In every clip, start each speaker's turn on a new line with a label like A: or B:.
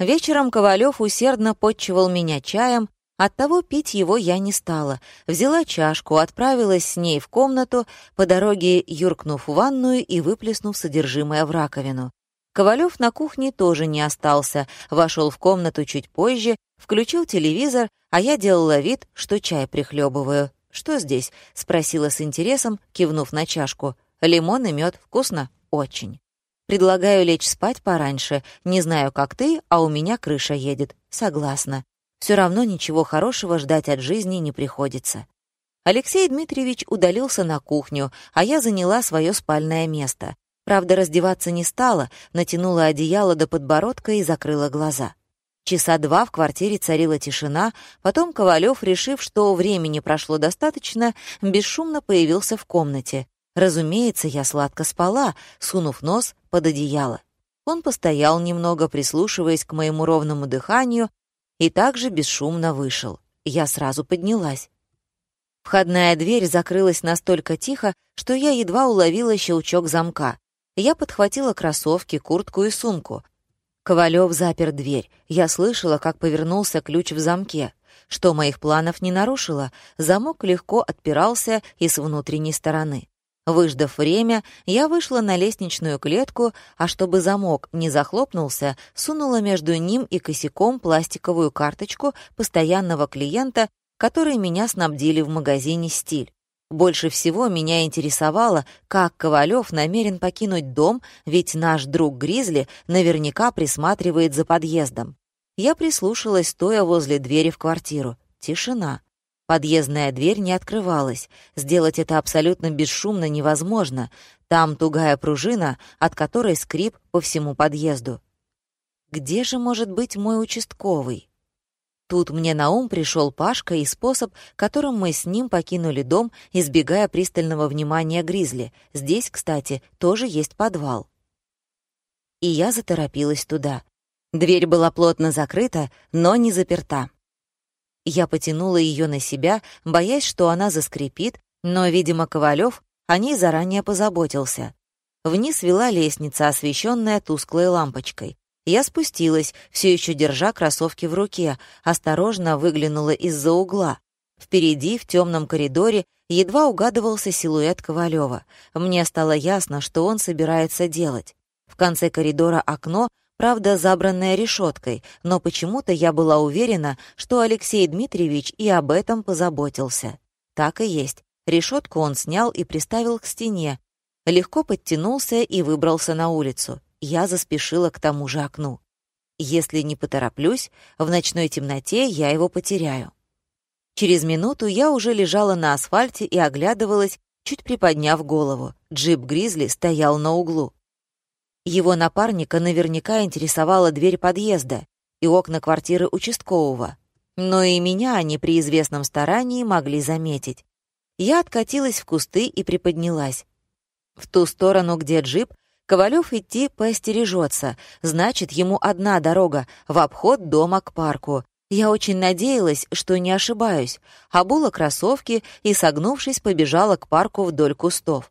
A: Вечером Ковалев усердно подчивал меня чаем, оттого пить его я не стала. Взяла чашку, отправилась с ней в комнату, по дороге юркнув в ванную и выплеснув содержимое в раковину. Ковалев на кухне тоже не остался, вошел в комнату чуть позже, включил телевизор, а я делала вид, что чай прихлебываю. «Что здесь?» — спросила с интересом, кивнув на чашку. «Лимон и мед. Вкусно?» «Очень». «Предлагаю лечь спать пораньше. Не знаю, как ты, а у меня крыша едет. Согласна. Все равно ничего хорошего ждать от жизни не приходится». Алексей Дмитриевич удалился на кухню, а я заняла свое спальное место. Правда, раздеваться не стала, натянула одеяло до подбородка и закрыла глаза. Часа два в квартире царила тишина, потом Ковалев, решив, что времени прошло достаточно, бесшумно появился в комнате. Разумеется, я сладко спала, сунув нос под одеяло. Он постоял немного, прислушиваясь к моему ровному дыханию, и также бесшумно вышел. Я сразу поднялась. Входная дверь закрылась настолько тихо, что я едва уловила щелчок замка. Я подхватила кроссовки, куртку и сумку. Ковалев запер дверь. Я слышала, как повернулся ключ в замке. Что моих планов не нарушило, замок легко отпирался и с внутренней стороны. Выждав время, я вышла на лестничную клетку, а чтобы замок не захлопнулся, сунула между ним и косяком пластиковую карточку постоянного клиента, который меня снабдили в магазине «Стиль». Больше всего меня интересовало, как Ковалев намерен покинуть дом, ведь наш друг Гризли наверняка присматривает за подъездом. Я прислушалась, стоя возле двери в квартиру. Тишина. Подъездная дверь не открывалась. Сделать это абсолютно бесшумно невозможно. Там тугая пружина, от которой скрип по всему подъезду. Где же может быть мой участковый? Тут мне на ум пришел Пашка и способ, которым мы с ним покинули дом, избегая пристального внимания Гризли. Здесь, кстати, тоже есть подвал. И я заторопилась туда. Дверь была плотно закрыта, но не заперта. Я потянула ее на себя, боясь, что она заскрипит, но, видимо, Ковалев о ней заранее позаботился. Вниз вела лестница, освещенная тусклой лампочкой. Я спустилась, все еще держа кроссовки в руке, осторожно выглянула из-за угла. Впереди, в темном коридоре, едва угадывался силуэт Ковалева. Мне стало ясно, что он собирается делать. В конце коридора окно, правда, забранное решеткой, но почему-то я была уверена, что Алексей Дмитриевич и об этом позаботился. Так и есть. Решетку он снял и приставил к стене, легко подтянулся и выбрался на улицу я заспешила к тому же окну. Если не потороплюсь, в ночной темноте я его потеряю. Через минуту я уже лежала на асфальте и оглядывалась, чуть приподняв голову. Джип «Гризли» стоял на углу. Его напарника наверняка интересовала дверь подъезда и окна квартиры участкового. Но и меня они при известном старании могли заметить. Я откатилась в кусты и приподнялась. В ту сторону, где джип, Ковалев идти поостережется, значит, ему одна дорога — в обход дома к парку. Я очень надеялась, что не ошибаюсь, обула кроссовки и, согнувшись, побежала к парку вдоль кустов.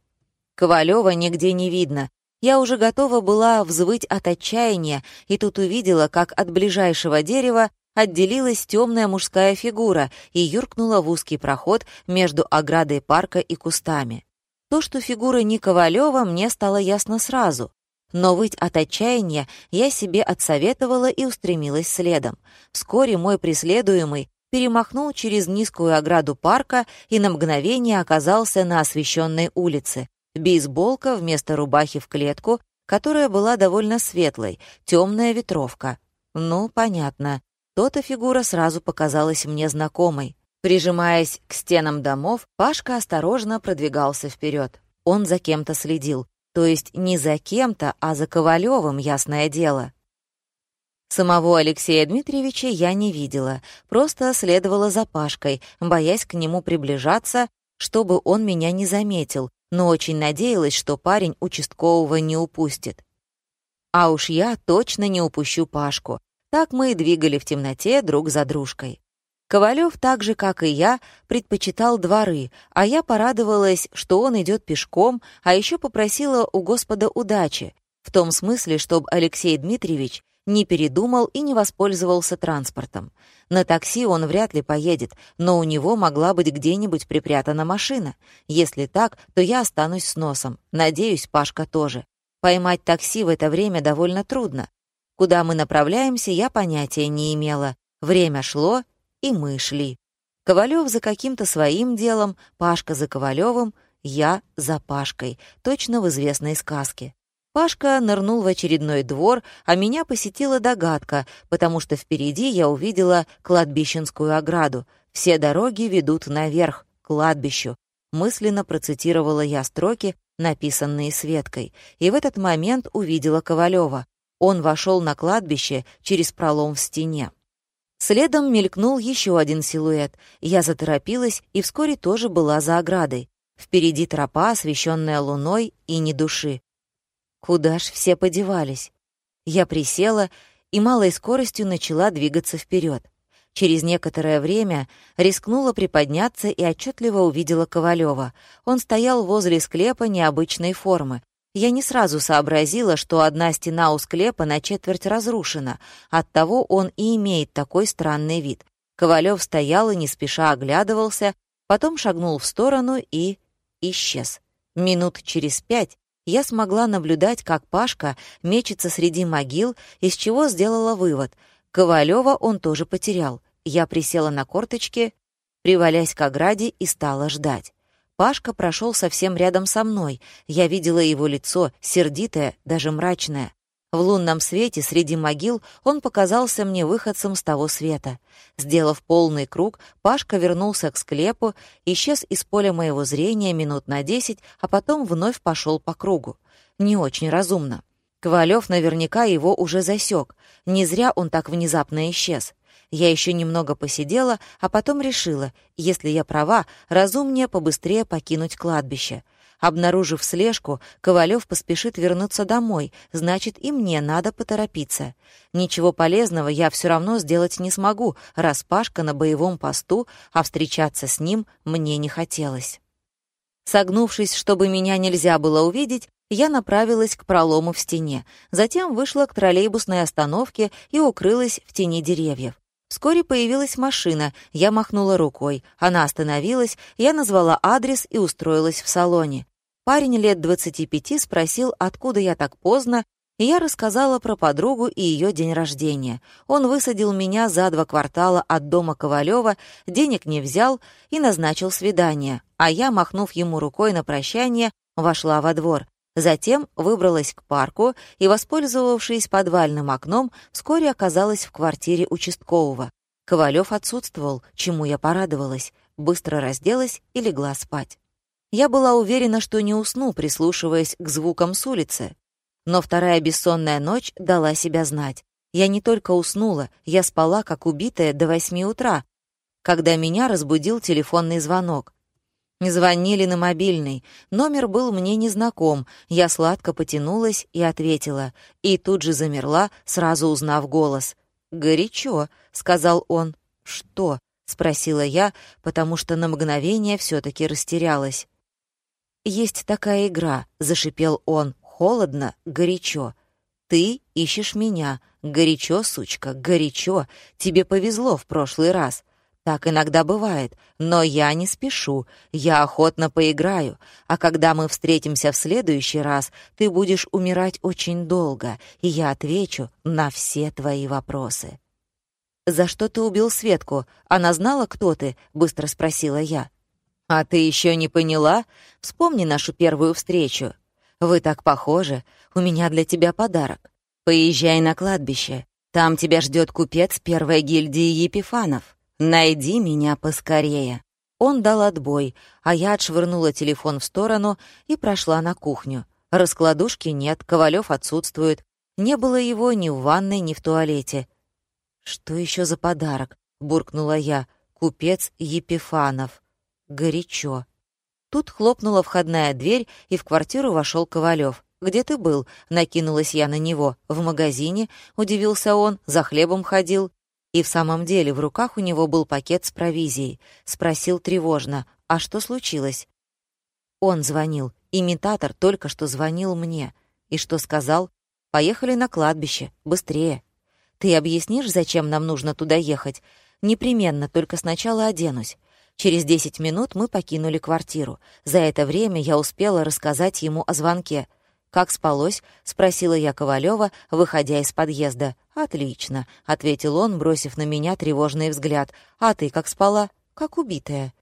A: Ковалева нигде не видно. Я уже готова была взвыть от отчаяния, и тут увидела, как от ближайшего дерева отделилась темная мужская фигура и юркнула в узкий проход между оградой парка и кустами. То, что фигура не Ковалева, мне стало ясно сразу. Но выть от отчаяния я себе отсоветовала и устремилась следом. Вскоре мой преследуемый перемахнул через низкую ограду парка и на мгновение оказался на освещенной улице. Бейсболка вместо рубахи в клетку, которая была довольно светлой, темная ветровка. Ну, понятно. То-то фигура сразу показалась мне знакомой. Прижимаясь к стенам домов, Пашка осторожно продвигался вперед. Он за кем-то следил. То есть не за кем-то, а за Ковалевым, ясное дело. Самого Алексея Дмитриевича я не видела, просто следовала за Пашкой, боясь к нему приближаться, чтобы он меня не заметил, но очень надеялась, что парень участкового не упустит. А уж я точно не упущу Пашку. Так мы и двигали в темноте друг за дружкой. Ковалев, так же, как и я, предпочитал дворы, а я порадовалась, что он идет пешком, а еще попросила у Господа удачи, в том смысле, чтобы Алексей Дмитриевич Не передумал и не воспользовался транспортом. На такси он вряд ли поедет, но у него могла быть где-нибудь припрятана машина. Если так, то я останусь с носом. Надеюсь, Пашка тоже. Поймать такси в это время довольно трудно. Куда мы направляемся, я понятия не имела. Время шло, и мы шли. Ковалев за каким-то своим делом, Пашка за Ковалевым, я за Пашкой, точно в известной сказке. Пашка нырнул в очередной двор, а меня посетила догадка, потому что впереди я увидела кладбищенскую ограду. Все дороги ведут наверх, к кладбищу. Мысленно процитировала я строки, написанные Светкой, и в этот момент увидела Ковалева. Он вошел на кладбище через пролом в стене. Следом мелькнул еще один силуэт. Я заторопилась и вскоре тоже была за оградой. Впереди тропа, освещенная луной, и ни души. Куда ж все подевались? Я присела и малой скоростью начала двигаться вперед. Через некоторое время рискнула приподняться и отчетливо увидела Ковалева. Он стоял возле склепа необычной формы. Я не сразу сообразила, что одна стена у склепа на четверть разрушена, оттого он и имеет такой странный вид. Ковалев стоял и не спеша оглядывался, потом шагнул в сторону и исчез. Минут через пять я смогла наблюдать, как Пашка мечется среди могил, из чего сделала вывод. Ковалева он тоже потерял. Я присела на корточки, привалясь к ограде и стала ждать. Пашка прошел совсем рядом со мной. Я видела его лицо, сердитое, даже мрачное. В лунном свете среди могил он показался мне выходцем с того света. Сделав полный круг, Пашка вернулся к склепу, исчез из поля моего зрения минут на десять, а потом вновь пошел по кругу. Не очень разумно. Ковалев наверняка его уже засек. Не зря он так внезапно исчез. Я еще немного посидела, а потом решила, если я права, разумнее побыстрее покинуть кладбище. Обнаружив слежку, Ковалев поспешит вернуться домой, значит, и мне надо поторопиться. Ничего полезного я все равно сделать не смогу, раз Пашка на боевом посту, а встречаться с ним мне не хотелось. Согнувшись, чтобы меня нельзя было увидеть, я направилась к пролому в стене, затем вышла к троллейбусной остановке и укрылась в тени деревьев. Вскоре появилась машина, я махнула рукой. Она остановилась, я назвала адрес и устроилась в салоне. Парень лет 25 спросил, откуда я так поздно, и я рассказала про подругу и ее день рождения. Он высадил меня за два квартала от дома Ковалева, денег не взял и назначил свидание, а я, махнув ему рукой на прощание, вошла во двор. Затем выбралась к парку и, воспользовавшись подвальным окном, вскоре оказалась в квартире участкового. Ковалев отсутствовал, чему я порадовалась, быстро разделась и легла спать. Я была уверена, что не усну, прислушиваясь к звукам с улицы. Но вторая бессонная ночь дала себя знать. Я не только уснула, я спала, как убитая, до восьми утра, когда меня разбудил телефонный звонок. Звонили на мобильный. Номер был мне незнаком. Я сладко потянулась и ответила. И тут же замерла, сразу узнав голос. «Горячо», — сказал он. «Что?» — спросила я, потому что на мгновение все таки растерялась. «Есть такая игра», — зашипел он. «Холодно, горячо. Ты ищешь меня. Горячо, сучка, горячо. Тебе повезло в прошлый раз. Так иногда бывает, но я не спешу, я охотно поиграю, а когда мы встретимся в следующий раз, ты будешь умирать очень долго, и я отвечу на все твои вопросы». «За что ты убил Светку? Она знала, кто ты?» — быстро спросила я. «А ты еще не поняла? Вспомни нашу первую встречу. Вы так похожи. У меня для тебя подарок. Поезжай на кладбище. Там тебя ждет купец первой гильдии Епифанов. «Найди меня поскорее». Он дал отбой, а я отшвырнула телефон в сторону и прошла на кухню. Раскладушки нет, Ковалев отсутствует. Не было его ни в ванной, ни в туалете. «Что еще за подарок?» — буркнула я. «Купец Епифанов». «Горячо». Тут хлопнула входная дверь, и в квартиру вошел Ковалев. «Где ты был?» — накинулась я на него. «В магазине?» — удивился он. «За хлебом ходил». И в самом деле в руках у него был пакет с провизией. Спросил тревожно, а что случилось? Он звонил. Имитатор только что звонил мне. И что сказал? «Поехали на кладбище. Быстрее. Ты объяснишь, зачем нам нужно туда ехать? Непременно, только сначала оденусь. Через десять минут мы покинули квартиру. За это время я успела рассказать ему о звонке. «Как спалось?» — спросила я Ковалева, выходя из подъезда. «Отлично», — ответил он, бросив на меня тревожный взгляд. «А ты как спала?» «Как убитая».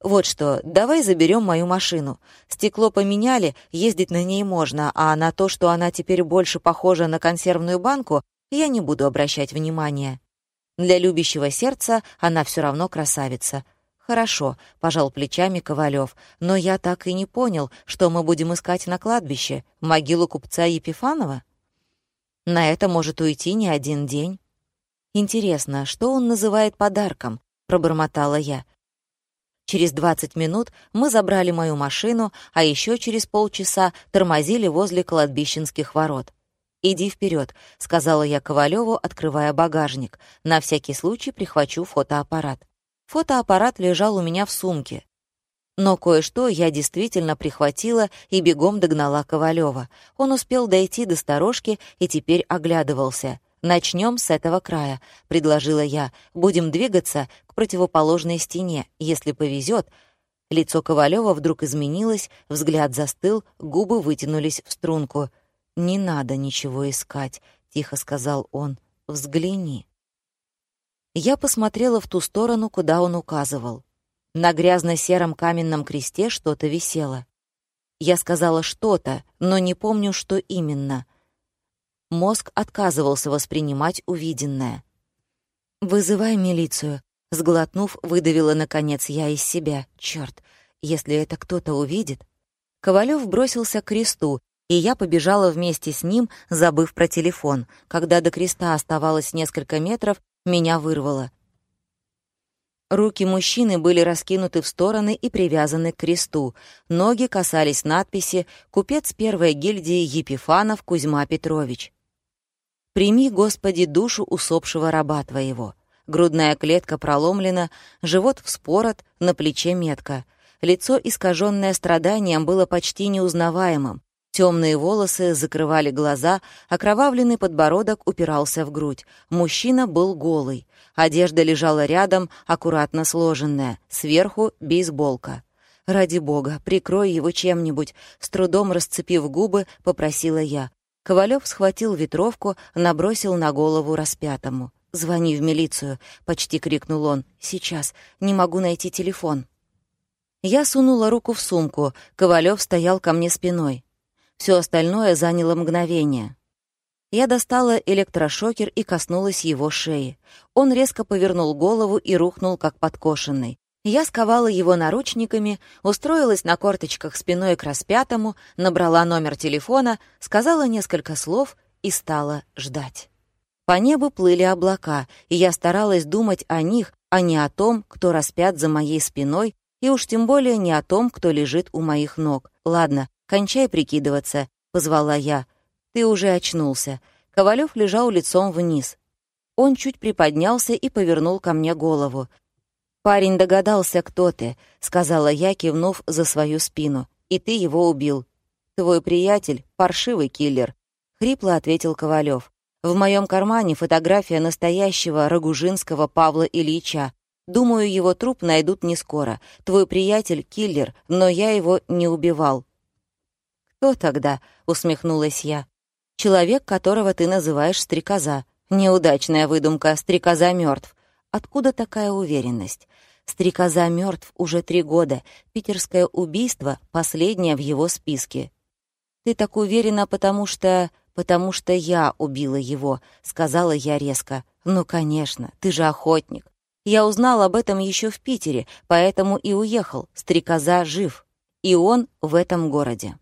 A: «Вот что, давай заберем мою машину. Стекло поменяли, ездить на ней можно, а на то, что она теперь больше похожа на консервную банку, я не буду обращать внимания. Для любящего сердца она все равно красавица. «Хорошо», — пожал плечами Ковалев, «но я так и не понял, что мы будем искать на кладбище. Могилу купца Епифанова?» «На это может уйти не один день». «Интересно, что он называет подарком?» — пробормотала я. Через 20 минут мы забрали мою машину, а еще через полчаса тормозили возле кладбищенских ворот. «Иди вперед, сказала я Ковалеву, открывая багажник. «На всякий случай прихвачу фотоаппарат». Фотоаппарат лежал у меня в сумке. Но кое-что я действительно прихватила и бегом догнала Ковалева. Он успел дойти до сторожки и теперь оглядывался. «Начнем с этого края», — предложила я. «Будем двигаться к противоположной стене. Если повезет». Лицо Ковалева вдруг изменилось, взгляд застыл, губы вытянулись в струнку. «Не надо ничего искать», — тихо сказал он. «Взгляни». Я посмотрела в ту сторону, куда он указывал. На грязно-сером каменном кресте что-то висело. Я сказала что-то, но не помню, что именно. Мозг отказывался воспринимать увиденное. «Вызывай милицию», — сглотнув, выдавила, наконец, я из себя. Черт, если это кто-то увидит...» Ковалев бросился к кресту, и я побежала вместе с ним, забыв про телефон. Когда до креста оставалось несколько метров, меня вырвало. Руки мужчины были раскинуты в стороны и привязаны к кресту. Ноги касались надписи «Купец первой гильдии Епифанов Кузьма Петрович». «Прими, Господи, душу усопшего раба Твоего». Грудная клетка проломлена, живот вспорот, на плече метка. Лицо, искаженное страданием, было почти неузнаваемым. Темные волосы закрывали глаза, окровавленный подбородок упирался в грудь. Мужчина был голый. Одежда лежала рядом, аккуратно сложенная. Сверху — бейсболка. «Ради бога, прикрой его чем-нибудь», — с трудом расцепив губы, попросила я. Ковалев схватил ветровку, набросил на голову распятому. «Звони в милицию», — почти крикнул он. «Сейчас. Не могу найти телефон». Я сунула руку в сумку. Ковалев стоял ко мне спиной. Все остальное заняло мгновение. Я достала электрошокер и коснулась его шеи. Он резко повернул голову и рухнул, как подкошенный. Я сковала его наручниками, устроилась на корточках спиной к распятому, набрала номер телефона, сказала несколько слов и стала ждать. По небу плыли облака, и я старалась думать о них, а не о том, кто распят за моей спиной, и уж тем более не о том, кто лежит у моих ног. Ладно, «Кончай прикидываться», — позвала я. «Ты уже очнулся». Ковалев лежал лицом вниз. Он чуть приподнялся и повернул ко мне голову. «Парень догадался, кто ты», — сказала я, кивнув за свою спину. «И ты его убил. Твой приятель — паршивый киллер», — хрипло ответил Ковалев. «В моем кармане фотография настоящего Рогужинского Павла Ильича. Думаю, его труп найдут не скоро. Твой приятель — киллер, но я его не убивал. «Кто тогда?» — усмехнулась я. «Человек, которого ты называешь стрекоза. Неудачная выдумка, стрекоза мертв. Откуда такая уверенность? Стрекоза мертв уже три года. Питерское убийство — последнее в его списке. Ты так уверена, потому что... потому что я убила его», — сказала я резко. «Ну, конечно, ты же охотник. Я узнал об этом еще в Питере, поэтому и уехал. Стрекоза жив. И он в этом городе».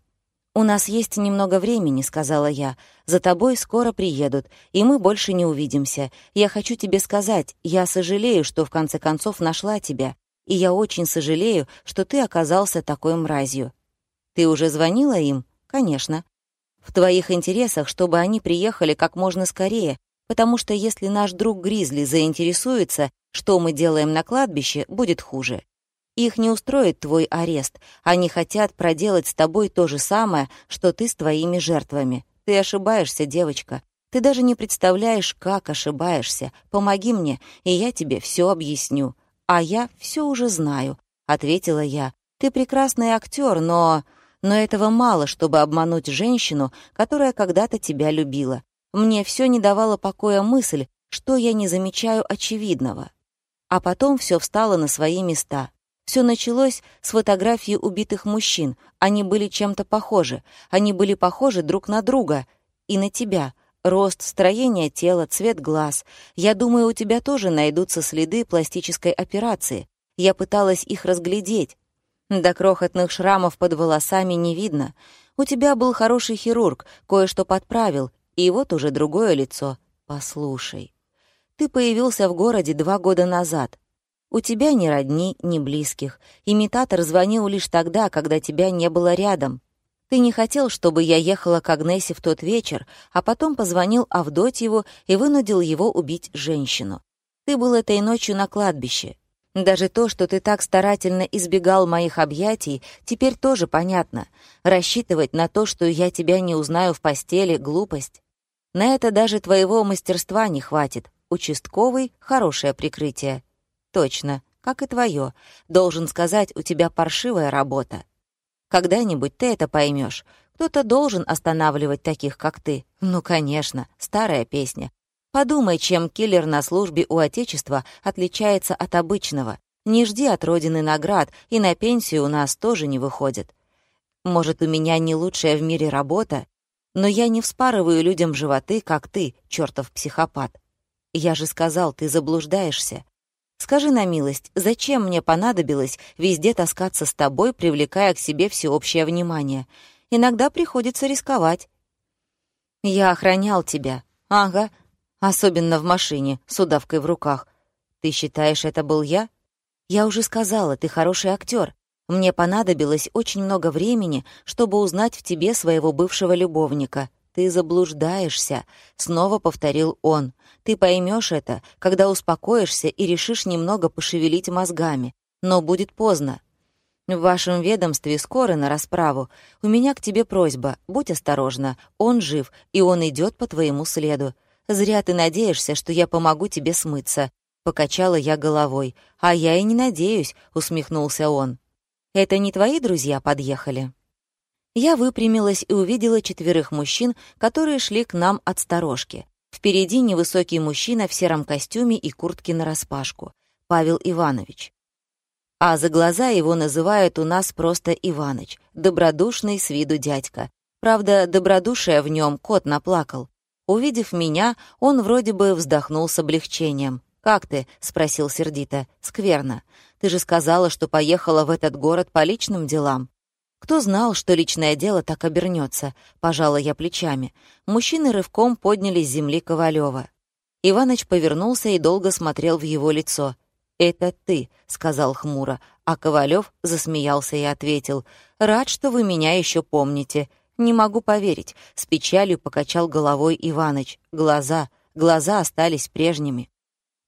A: «У нас есть немного времени», — сказала я. «За тобой скоро приедут, и мы больше не увидимся. Я хочу тебе сказать, я сожалею, что в конце концов нашла тебя, и я очень сожалею, что ты оказался такой мразью». «Ты уже звонила им?» «Конечно». «В твоих интересах, чтобы они приехали как можно скорее, потому что если наш друг Гризли заинтересуется, что мы делаем на кладбище, будет хуже. Их не устроит твой арест. Они хотят проделать с тобой то же самое, что ты с твоими жертвами. Ты ошибаешься, девочка. Ты даже не представляешь, как ошибаешься. Помоги мне, и я тебе все объясню. А я все уже знаю, ответила я. Ты прекрасный актер, но... Но этого мало, чтобы обмануть женщину, которая когда-то тебя любила. Мне все не давала покоя мысль, что я не замечаю очевидного. А потом все встало на свои места. Все началось с фотографии убитых мужчин. Они были чем-то похожи. Они были похожи друг на друга. И на тебя. Рост, строение тела, цвет глаз. Я думаю, у тебя тоже найдутся следы пластической операции. Я пыталась их разглядеть. До крохотных шрамов под волосами не видно. У тебя был хороший хирург, кое-что подправил, и вот уже другое лицо. Послушай. Ты появился в городе два года назад. У тебя ни родни, ни близких. Имитатор звонил лишь тогда, когда тебя не было рядом. Ты не хотел, чтобы я ехала к Агнесе в тот вечер, а потом позвонил Авдотьеву и вынудил его убить женщину. Ты был этой ночью на кладбище. Даже то, что ты так старательно избегал моих объятий, теперь тоже понятно. Рассчитывать на то, что я тебя не узнаю в постели — глупость. На это даже твоего мастерства не хватит. Участковый — хорошее прикрытие. Точно, как и твое. Должен сказать, у тебя паршивая работа. Когда-нибудь ты это поймешь. Кто-то должен останавливать таких, как ты. Ну, конечно, старая песня. Подумай, чем киллер на службе у Отечества отличается от обычного. Не жди от Родины наград, и на пенсию у нас тоже не выходит. Может, у меня не лучшая в мире работа, но я не вспарываю людям животы, как ты, чертов психопат. Я же сказал, ты заблуждаешься. Скажи на милость, зачем мне понадобилось везде таскаться с тобой, привлекая к себе всеобщее внимание? Иногда приходится рисковать. Я охранял тебя. Ага. Особенно в машине, с удавкой в руках. Ты считаешь, это был я? Я уже сказала, ты хороший актер. Мне понадобилось очень много времени, чтобы узнать в тебе своего бывшего любовника. «Ты заблуждаешься», — снова повторил он. «Ты поймешь это, когда успокоишься и решишь немного пошевелить мозгами. Но будет поздно. В вашем ведомстве скоро на расправу. У меня к тебе просьба. Будь осторожна. Он жив, и он идет по твоему следу. Зря ты надеешься, что я помогу тебе смыться». Покачала я головой. «А я и не надеюсь», — усмехнулся он. «Это не твои друзья подъехали?» Я выпрямилась и увидела четверых мужчин, которые шли к нам от сторожки. Впереди невысокий мужчина в сером костюме и куртке нараспашку. Павел Иванович. А за глаза его называют у нас просто Иваныч, добродушный с виду дядька. Правда, добродушие в нем кот наплакал. Увидев меня, он вроде бы вздохнул с облегчением. «Как ты?» — спросил сердито. «Скверно. Ты же сказала, что поехала в этот город по личным делам». Кто знал, что личное дело так обернется? Пожала я плечами. Мужчины рывком подняли с земли Ковалева. Иваныч повернулся и долго смотрел в его лицо. «Это ты», — сказал хмуро, а Ковалев засмеялся и ответил. «Рад, что вы меня еще помните». «Не могу поверить», — с печалью покачал головой Иваныч. «Глаза, глаза остались прежними».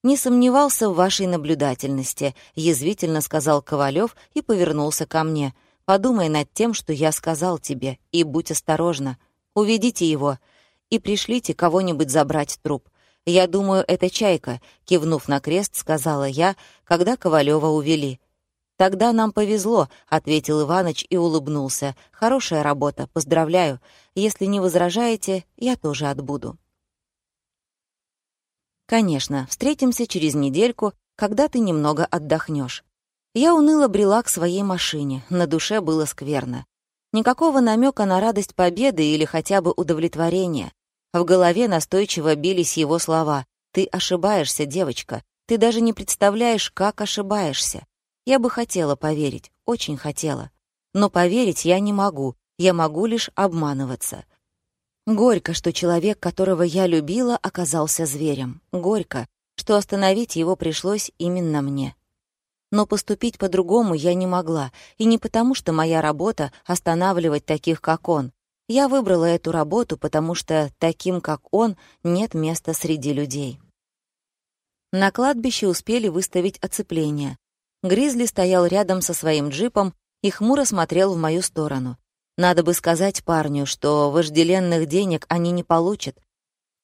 A: «Не сомневался в вашей наблюдательности», — язвительно сказал Ковалев и повернулся ко мне. Подумай над тем, что я сказал тебе, и будь осторожна. Уведите его и пришлите кого-нибудь забрать труп. Я думаю, это Чайка», — кивнув на крест, сказала я, когда Ковалева увели. «Тогда нам повезло», — ответил Иваныч и улыбнулся. «Хорошая работа, поздравляю. Если не возражаете, я тоже отбуду». «Конечно, встретимся через недельку, когда ты немного отдохнешь. Я уныло брела к своей машине, на душе было скверно. Никакого намека на радость победы или хотя бы удовлетворения. В голове настойчиво бились его слова. «Ты ошибаешься, девочка. Ты даже не представляешь, как ошибаешься». Я бы хотела поверить, очень хотела. Но поверить я не могу, я могу лишь обманываться. Горько, что человек, которого я любила, оказался зверем. Горько, что остановить его пришлось именно мне. Но поступить по-другому я не могла, и не потому, что моя работа — останавливать таких, как он. Я выбрала эту работу, потому что таким, как он, нет места среди людей. На кладбище успели выставить оцепление. Гризли стоял рядом со своим джипом и хмуро смотрел в мою сторону. Надо бы сказать парню, что вожделенных денег они не получат.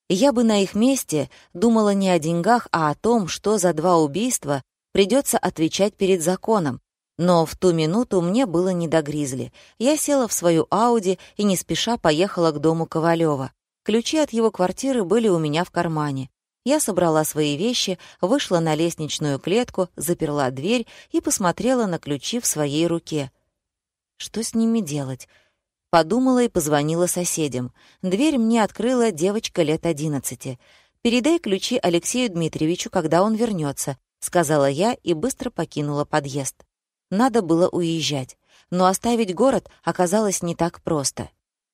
A: Я бы на их месте думала не о деньгах, а о том, что за два убийства придется отвечать перед законом. Но в ту минуту мне было не до гризли. Я села в свою Ауди и не спеша поехала к дому Ковалева. Ключи от его квартиры были у меня в кармане. Я собрала свои вещи, вышла на лестничную клетку, заперла дверь и посмотрела на ключи в своей руке. Что с ними делать? Подумала и позвонила соседям. Дверь мне открыла девочка лет одиннадцати. «Передай ключи Алексею Дмитриевичу, когда он вернется, сказала я и быстро покинула подъезд. Надо было уезжать, но оставить город оказалось не так просто.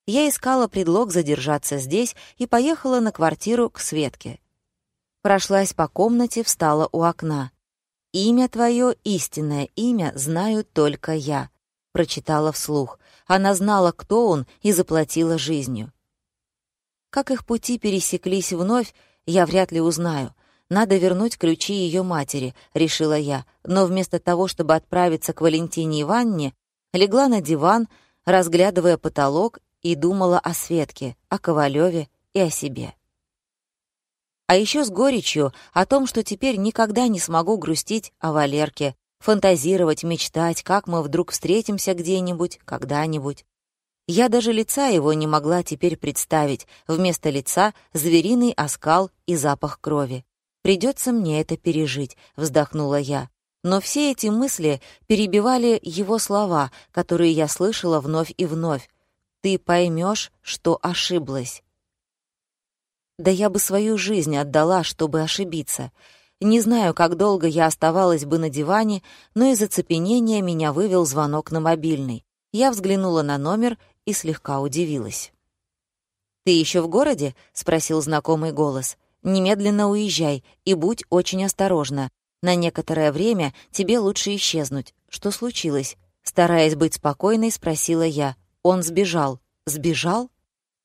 A: Я искала предлог задержаться здесь и поехала на квартиру к Светке. Прошлась по комнате, встала у окна. «Имя твое, истинное имя, знаю только я», — прочитала вслух. Она знала, кто он, и заплатила жизнью. Как их пути пересеклись вновь, я вряд ли узнаю. Надо вернуть ключи ее матери, решила я, но вместо того, чтобы отправиться к Валентине Ивановне, легла на диван, разглядывая потолок, и думала о Светке, о Ковалеве и о себе. А еще с горечью о том, что теперь никогда не смогу грустить о Валерке, фантазировать, мечтать, как мы вдруг встретимся где-нибудь, когда-нибудь. Я даже лица его не могла теперь представить, вместо лица — звериный оскал и запах крови. «Придется мне это пережить», — вздохнула я. Но все эти мысли перебивали его слова, которые я слышала вновь и вновь. «Ты поймешь, что ошиблась». Да я бы свою жизнь отдала, чтобы ошибиться. Не знаю, как долго я оставалась бы на диване, но из оцепенения меня вывел звонок на мобильный. Я взглянула на номер и слегка удивилась. «Ты еще в городе?» — спросил знакомый голос. «Немедленно уезжай и будь очень осторожна. На некоторое время тебе лучше исчезнуть. Что случилось?» Стараясь быть спокойной, спросила я. «Он сбежал». «Сбежал?»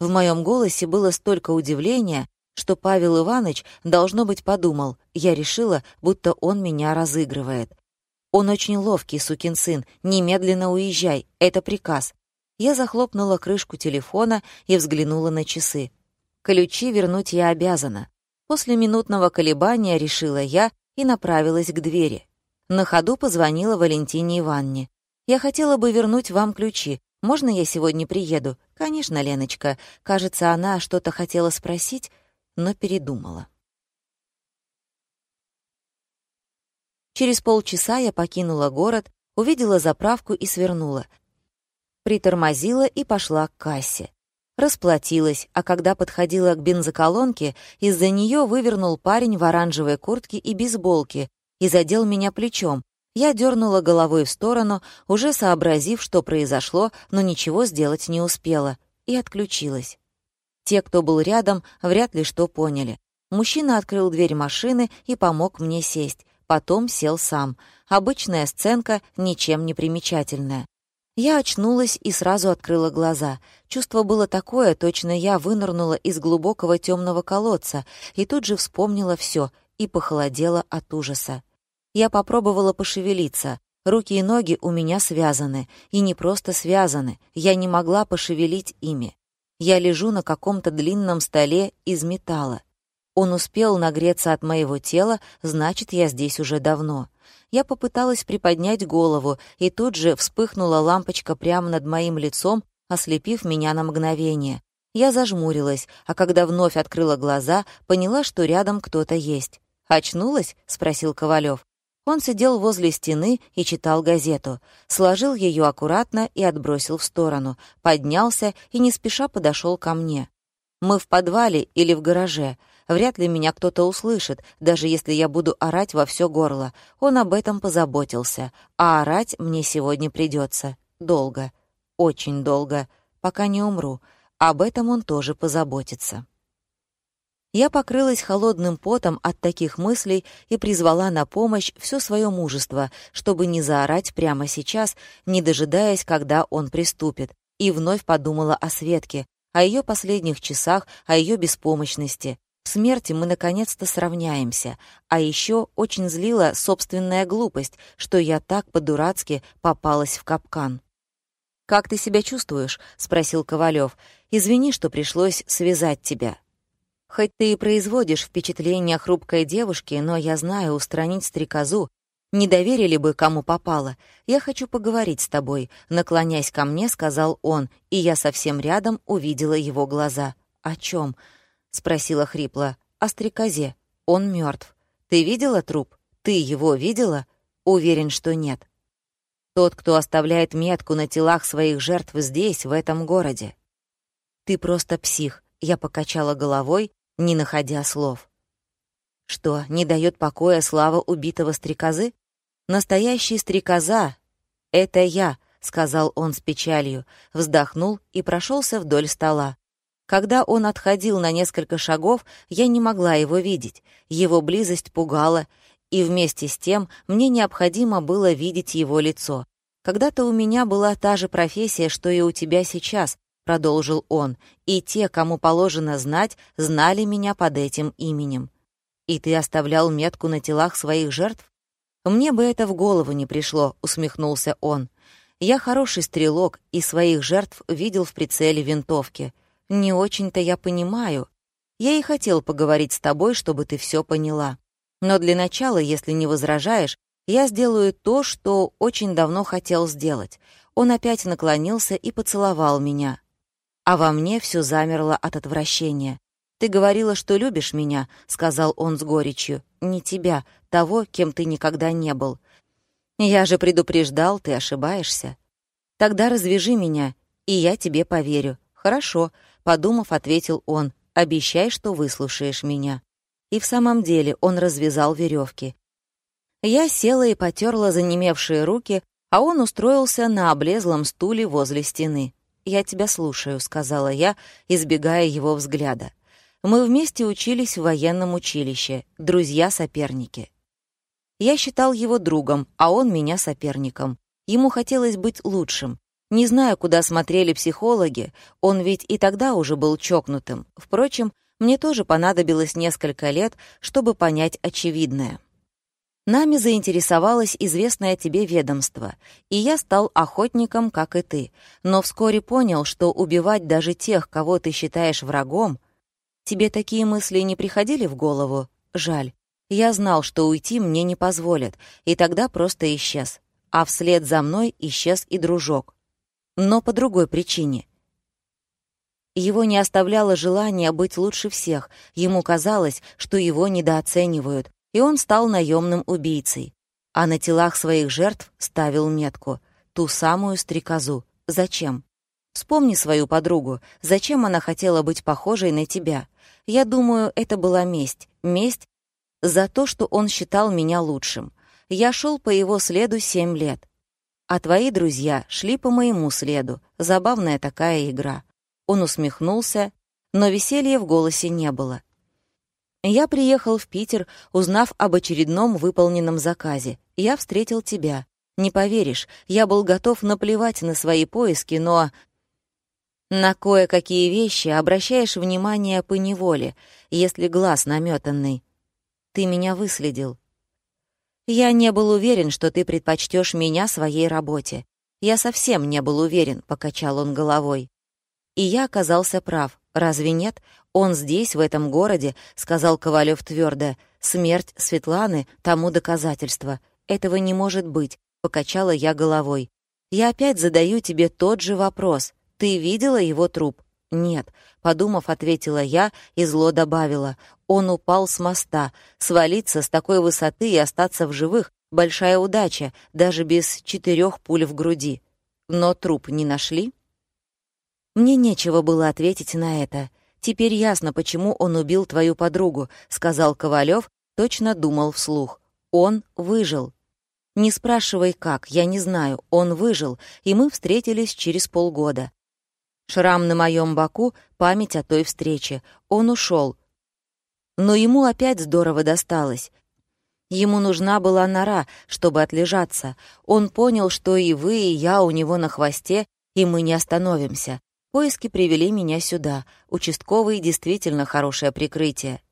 A: В моем голосе было столько удивления, что Павел Иванович, должно быть, подумал. Я решила, будто он меня разыгрывает. «Он очень ловкий, сукин сын. Немедленно уезжай. Это приказ». Я захлопнула крышку телефона и взглянула на часы. Ключи вернуть я обязана. После минутного колебания решила я и направилась к двери. На ходу позвонила Валентине Ивановне. «Я хотела бы вернуть вам ключи. Можно я сегодня приеду? Конечно, Леночка. Кажется, она что-то хотела спросить, но передумала. Через полчаса я покинула город, увидела заправку и свернула. Притормозила и пошла к кассе. Расплатилась, а когда подходила к бензоколонке, из-за нее вывернул парень в оранжевой куртке и бейсболке и задел меня плечом, я дернула головой в сторону, уже сообразив, что произошло, но ничего сделать не успела, и отключилась. Те, кто был рядом, вряд ли что поняли. Мужчина открыл дверь машины и помог мне сесть, потом сел сам. Обычная сценка, ничем не примечательная. Я очнулась и сразу открыла глаза. Чувство было такое, точно я вынырнула из глубокого темного колодца, и тут же вспомнила все и похолодела от ужаса. Я попробовала пошевелиться. Руки и ноги у меня связаны. И не просто связаны. Я не могла пошевелить ими. Я лежу на каком-то длинном столе из металла. Он успел нагреться от моего тела, значит, я здесь уже давно. Я попыталась приподнять голову, и тут же вспыхнула лампочка прямо над моим лицом, ослепив меня на мгновение. Я зажмурилась, а когда вновь открыла глаза, поняла, что рядом кто-то есть. «Очнулась?» — спросил Ковалев. Он сидел возле стены и читал газету, сложил ее аккуратно и отбросил в сторону, поднялся и не спеша подошел ко мне. «Мы в подвале или в гараже. Вряд ли меня кто-то услышит, даже если я буду орать во все горло. Он об этом позаботился. А орать мне сегодня придется. Долго. Очень долго. Пока не умру. Об этом он тоже позаботится». Я покрылась холодным потом от таких мыслей и призвала на помощь все свое мужество, чтобы не заорать прямо сейчас, не дожидаясь, когда он приступит, и вновь подумала о Светке, о ее последних часах, о ее беспомощности. В смерти мы наконец-то сравняемся, а еще очень злила собственная глупость, что я так по-дурацки попалась в капкан. «Как ты себя чувствуешь?» — спросил Ковалев. «Извини, что пришлось связать тебя». Хоть ты и производишь впечатление хрупкой девушки, но я знаю, устранить стрекозу не доверили бы, кому попало. Я хочу поговорить с тобой», — наклонясь ко мне, сказал он, и я совсем рядом увидела его глаза. «О чем? Спросила хрипло. «О стрекозе. Он мертв. Ты видела труп? Ты его видела?» «Уверен, что нет. Тот, кто оставляет метку на телах своих жертв здесь, в этом городе. Ты просто псих», — я покачала головой, не находя слов. Что, не дает покоя слава убитого стрекозы? Настоящий стрекоза — это я, — сказал он с печалью, вздохнул и прошелся вдоль стола. Когда он отходил на несколько шагов, я не могла его видеть. Его близость пугала, и вместе с тем мне необходимо было видеть его лицо. «Когда-то у меня была та же профессия, что и у тебя сейчас», — продолжил он, «и те, кому положено знать, знали меня под этим именем. «И ты оставлял метку на телах своих жертв?» «Мне бы это в голову не пришло», — усмехнулся он. «Я хороший стрелок и своих жертв видел в прицеле винтовки. Не очень-то я понимаю. Я и хотел поговорить с тобой, чтобы ты все поняла. Но для начала, если не возражаешь, я сделаю то, что очень давно хотел сделать». Он опять наклонился и поцеловал меня. А во мне все замерло от отвращения. «Ты говорила, что любишь меня», — сказал он с горечью. «Не тебя, того, кем ты никогда не был. Я же предупреждал, ты ошибаешься. Тогда развяжи меня, и я тебе поверю». «Хорошо», — подумав, ответил он. «Обещай, что выслушаешь меня». И в самом деле он развязал веревки. Я села и потерла занемевшие руки, а он устроился на облезлом стуле возле стены. «Я тебя слушаю», — сказала я, избегая его взгляда. Мы вместе учились в военном училище, друзья-соперники. Я считал его другом, а он меня соперником. Ему хотелось быть лучшим. Не знаю, куда смотрели психологи, он ведь и тогда уже был чокнутым. Впрочем, мне тоже понадобилось несколько лет, чтобы понять очевидное. Нами заинтересовалось известное тебе ведомство, и я стал охотником, как и ты, но вскоре понял, что убивать даже тех, кого ты считаешь врагом, Тебе такие мысли не приходили в голову? Жаль. Я знал, что уйти мне не позволят, и тогда просто исчез. А вслед за мной исчез и дружок. Но по другой причине. Его не оставляло желание быть лучше всех, ему казалось, что его недооценивают, и он стал наемным убийцей. А на телах своих жертв ставил метку, ту самую стрекозу. Зачем? Вспомни свою подругу. Зачем она хотела быть похожей на тебя? Я думаю, это была месть. Месть за то, что он считал меня лучшим. Я шел по его следу семь лет. А твои друзья шли по моему следу. Забавная такая игра. Он усмехнулся, но веселья в голосе не было. Я приехал в Питер, узнав об очередном выполненном заказе. Я встретил тебя. Не поверишь, я был готов наплевать на свои поиски, но на кое-какие вещи обращаешь внимание по неволе, если глаз наметанный. Ты меня выследил. Я не был уверен, что ты предпочтешь меня своей работе. Я совсем не был уверен, покачал он головой. И я оказался прав. Разве нет? Он здесь, в этом городе, сказал Ковалев твердо. Смерть Светланы тому доказательство. Этого не может быть, покачала я головой. Я опять задаю тебе тот же вопрос. «Ты видела его труп?» «Нет», — подумав, ответила я и зло добавила. «Он упал с моста. Свалиться с такой высоты и остаться в живых — большая удача, даже без четырех пуль в груди. Но труп не нашли?» Мне нечего было ответить на это. «Теперь ясно, почему он убил твою подругу», — сказал Ковалев, точно думал вслух. «Он выжил». «Не спрашивай, как, я не знаю. Он выжил, и мы встретились через полгода. Шрам на моем боку — память о той встрече. Он ушел. Но ему опять здорово досталось. Ему нужна была нора, чтобы отлежаться. Он понял, что и вы, и я у него на хвосте, и мы не остановимся. Поиски привели меня сюда. Участковый действительно хорошее прикрытие.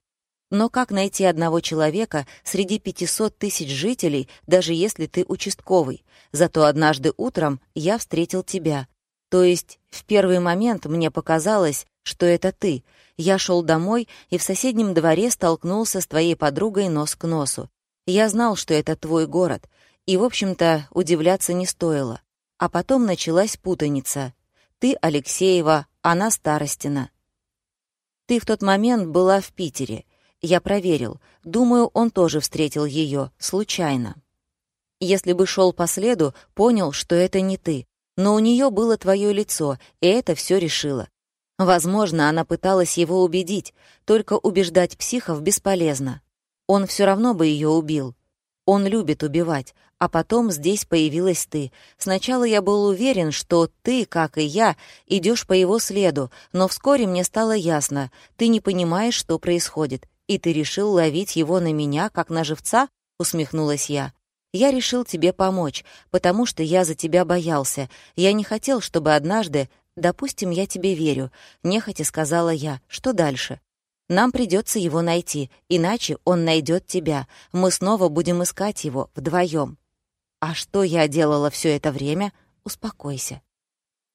A: Но как найти одного человека среди 500 тысяч жителей, даже если ты участковый? Зато однажды утром я встретил тебя. То есть в первый момент мне показалось, что это ты. Я шел домой и в соседнем дворе столкнулся с твоей подругой нос к носу. Я знал, что это твой город, и, в общем-то, удивляться не стоило. А потом началась путаница. Ты Алексеева, она Старостина. Ты в тот момент была в Питере. Я проверил. Думаю, он тоже встретил ее случайно. Если бы шел по следу, понял, что это не ты. Но у нее было твое лицо, и это все решило. Возможно, она пыталась его убедить, только убеждать психов бесполезно. Он все равно бы ее убил. Он любит убивать, а потом здесь появилась ты. Сначала я был уверен, что ты, как и я, идешь по его следу, но вскоре мне стало ясно, ты не понимаешь, что происходит, и ты решил ловить его на меня, как на живца, усмехнулась я. Я решил тебе помочь, потому что я за тебя боялся. Я не хотел, чтобы однажды «Допустим, я тебе верю», — нехотя сказала я. «Что дальше?» «Нам придется его найти, иначе он найдет тебя. Мы снова будем искать его вдвоем. «А что я делала все это время?» «Успокойся».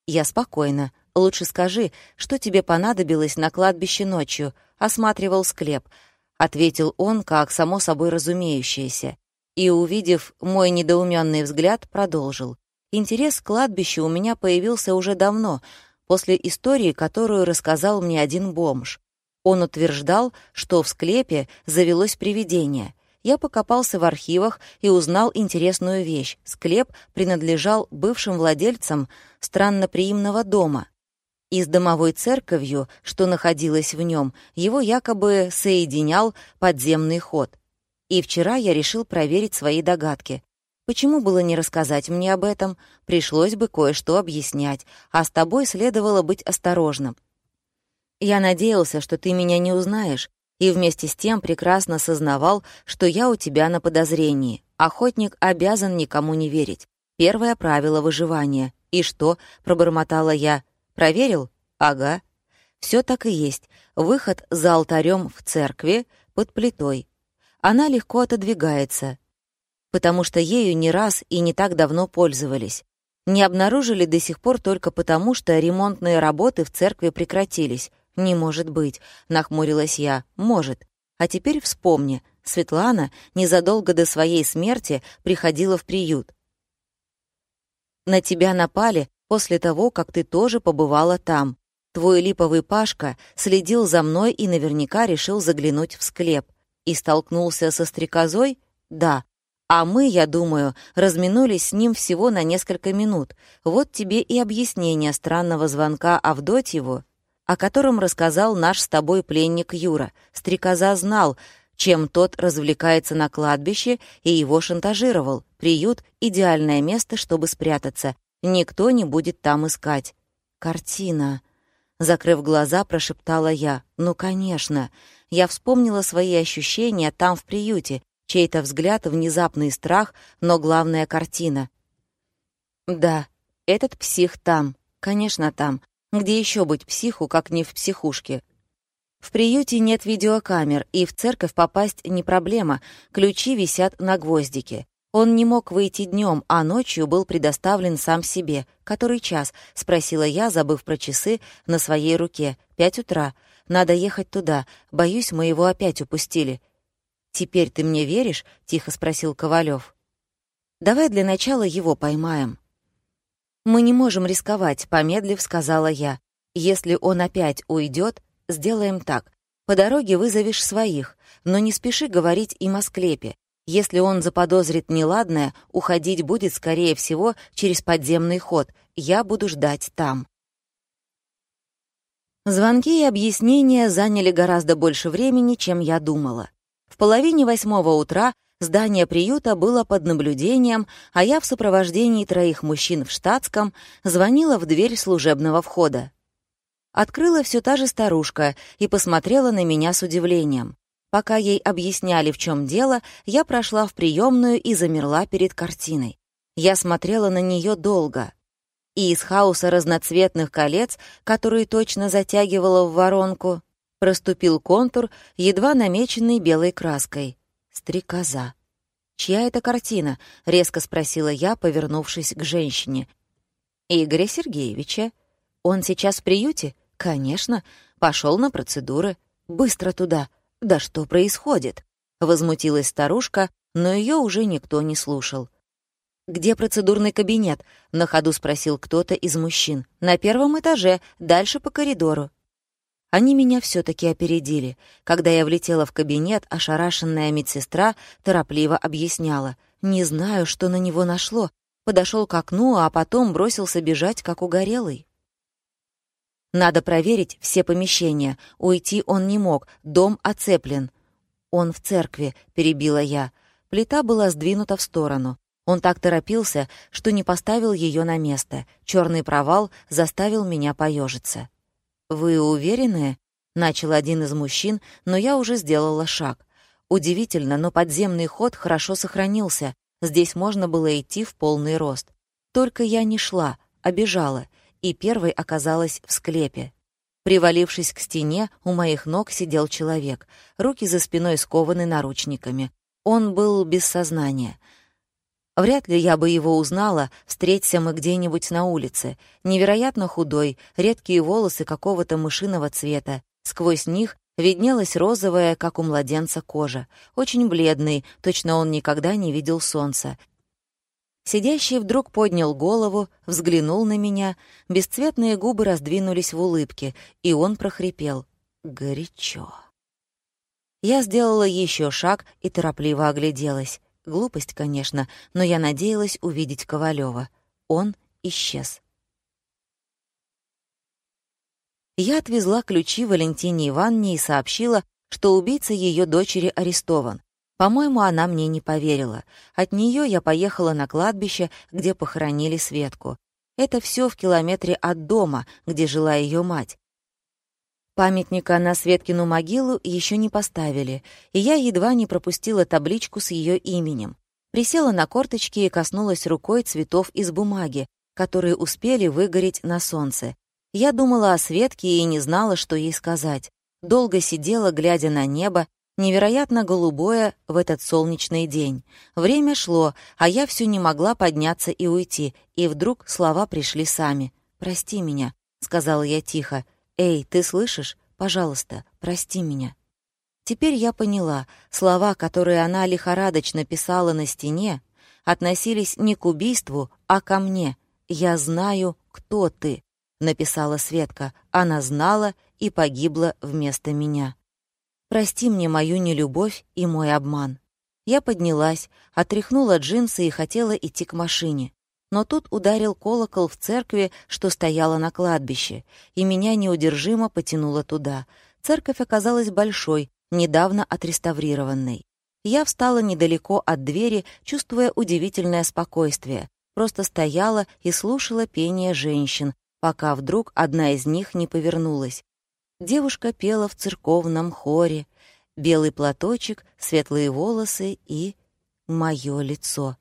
A: «Я спокойна. Лучше скажи, что тебе понадобилось на кладбище ночью?» «Осматривал склеп», — ответил он, как само собой разумеющееся. И, увидев мой недоуменный взгляд, продолжил. Интерес к кладбищу у меня появился уже давно, после истории, которую рассказал мне один бомж. Он утверждал, что в склепе завелось привидение. Я покопался в архивах и узнал интересную вещь. Склеп принадлежал бывшим владельцам странноприимного дома. И с домовой церковью, что находилась в нем, его якобы соединял подземный ход. И вчера я решил проверить свои догадки. Почему было не рассказать мне об этом? Пришлось бы кое-что объяснять, а с тобой следовало быть осторожным. Я надеялся, что ты меня не узнаешь, и вместе с тем прекрасно сознавал, что я у тебя на подозрении. Охотник обязан никому не верить. Первое правило выживания. И что? пробормотала я. Проверил? Ага. Все так и есть. Выход за алтарем в церкви под плитой. Она легко отодвигается потому что ею не раз и не так давно пользовались. Не обнаружили до сих пор только потому, что ремонтные работы в церкви прекратились. «Не может быть», — нахмурилась я. «Может. А теперь вспомни, Светлана незадолго до своей смерти приходила в приют. На тебя напали после того, как ты тоже побывала там. Твой липовый Пашка следил за мной и наверняка решил заглянуть в склеп. И столкнулся со стрекозой? Да, а мы, я думаю, разминулись с ним всего на несколько минут. Вот тебе и объяснение странного звонка Авдотьеву, о котором рассказал наш с тобой пленник Юра. Стрекоза знал, чем тот развлекается на кладбище, и его шантажировал. Приют — идеальное место, чтобы спрятаться. Никто не будет там искать. Картина. Закрыв глаза, прошептала я. «Ну, конечно». Я вспомнила свои ощущения там, в приюте, чей-то взгляд, внезапный страх, но главная картина. Да, этот псих там, конечно, там. Где еще быть психу, как не в психушке? В приюте нет видеокамер, и в церковь попасть не проблема, ключи висят на гвоздике. Он не мог выйти днем, а ночью был предоставлен сам себе. «Который час?» — спросила я, забыв про часы на своей руке. «Пять утра. Надо ехать туда. Боюсь, мы его опять упустили. «Теперь ты мне веришь?» — тихо спросил Ковалев. «Давай для начала его поймаем». «Мы не можем рисковать», — помедлив сказала я. «Если он опять уйдет, сделаем так. По дороге вызовешь своих, но не спеши говорить им о склепе. Если он заподозрит неладное, уходить будет, скорее всего, через подземный ход. Я буду ждать там». Звонки и объяснения заняли гораздо больше времени, чем я думала. В половине восьмого утра здание приюта было под наблюдением, а я в сопровождении троих мужчин в штатском звонила в дверь служебного входа. Открыла все та же старушка и посмотрела на меня с удивлением. Пока ей объясняли, в чем дело, я прошла в приемную и замерла перед картиной. Я смотрела на нее долго. И из хаоса разноцветных колец, которые точно затягивала в воронку, проступил контур, едва намеченный белой краской. Стрекоза. «Чья это картина?» — резко спросила я, повернувшись к женщине. «Игоря Сергеевича. Он сейчас в приюте?» «Конечно», — Пошел на процедуры. Быстро туда. Да что происходит? Возмутилась старушка, но ее уже никто не слушал. «Где процедурный кабинет?» — на ходу спросил кто-то из мужчин. «На первом этаже, дальше по коридору». Они меня все таки опередили. Когда я влетела в кабинет, ошарашенная медсестра торопливо объясняла. «Не знаю, что на него нашло. Подошел к окну, а потом бросился бежать, как угорелый». «Надо проверить все помещения. Уйти он не мог, дом оцеплен». «Он в церкви», — перебила я. Плита была сдвинута в сторону. Он так торопился, что не поставил ее на место. Черный провал заставил меня поежиться. «Вы уверены?» — начал один из мужчин, но я уже сделала шаг. Удивительно, но подземный ход хорошо сохранился. Здесь можно было идти в полный рост. Только я не шла, а бежала, и первой оказалась в склепе. Привалившись к стене, у моих ног сидел человек, руки за спиной скованы наручниками. Он был без сознания. Вряд ли я бы его узнала, встреться мы где-нибудь на улице. Невероятно худой, редкие волосы какого-то мышиного цвета. Сквозь них виднелась розовая, как у младенца, кожа. Очень бледный, точно он никогда не видел солнца. Сидящий вдруг поднял голову, взглянул на меня, бесцветные губы раздвинулись в улыбке, и он прохрипел. «Горячо». Я сделала еще шаг и торопливо огляделась. Глупость, конечно, но я надеялась увидеть Ковалева. Он исчез. Я отвезла ключи Валентине Ивановне и сообщила, что убийца ее дочери арестован. По-моему, она мне не поверила. От нее я поехала на кладбище, где похоронили Светку. Это все в километре от дома, где жила ее мать. Памятника на Светкину могилу еще не поставили, и я едва не пропустила табличку с ее именем. Присела на корточки и коснулась рукой цветов из бумаги, которые успели выгореть на солнце. Я думала о Светке и не знала, что ей сказать. Долго сидела, глядя на небо, невероятно голубое в этот солнечный день. Время шло, а я все не могла подняться и уйти, и вдруг слова пришли сами. «Прости меня», — сказала я тихо, «Эй, ты слышишь? Пожалуйста, прости меня». Теперь я поняла, слова, которые она лихорадочно писала на стене, относились не к убийству, а ко мне. «Я знаю, кто ты», — написала Светка. Она знала и погибла вместо меня. «Прости мне мою нелюбовь и мой обман». Я поднялась, отряхнула джинсы и хотела идти к машине. Но тут ударил колокол в церкви, что стояла на кладбище, и меня неудержимо потянуло туда. Церковь оказалась большой, недавно отреставрированной. Я встала недалеко от двери, чувствуя удивительное спокойствие. Просто стояла и слушала пение женщин, пока вдруг одна из них не повернулась. Девушка пела в церковном хоре. Белый платочек, светлые волосы и... моё лицо.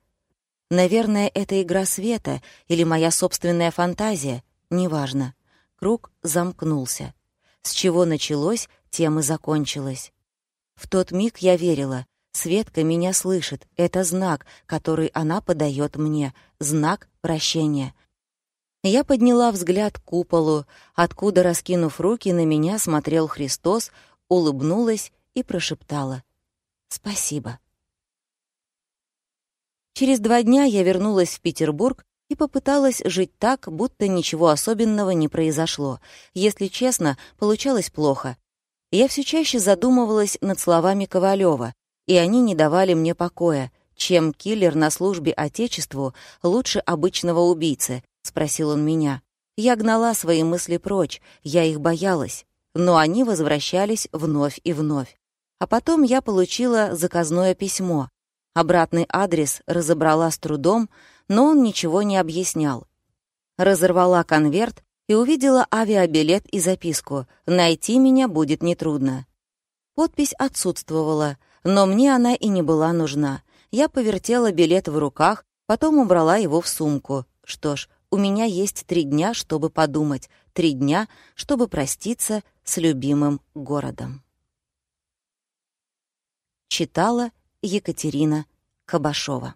A: Наверное, это игра света или моя собственная фантазия, неважно. Круг замкнулся. С чего началось, тем и закончилось. В тот миг я верила. Светка меня слышит. Это знак, который она подает мне. Знак прощения. Я подняла взгляд к куполу, откуда, раскинув руки, на меня смотрел Христос, улыбнулась и прошептала «Спасибо». Через два дня я вернулась в Петербург и попыталась жить так, будто ничего особенного не произошло. Если честно, получалось плохо. Я все чаще задумывалась над словами Ковалева, и они не давали мне покоя. «Чем киллер на службе Отечеству лучше обычного убийцы?» — спросил он меня. Я гнала свои мысли прочь, я их боялась, но они возвращались вновь и вновь. А потом я получила заказное письмо. Обратный адрес разобрала с трудом, но он ничего не объяснял. Разорвала конверт и увидела авиабилет и записку «Найти меня будет нетрудно». Подпись отсутствовала, но мне она и не была нужна. Я повертела билет в руках, потом убрала его в сумку. Что ж, у меня есть три дня, чтобы подумать, три дня, чтобы проститься с любимым городом. Читала Екатерина Кабашова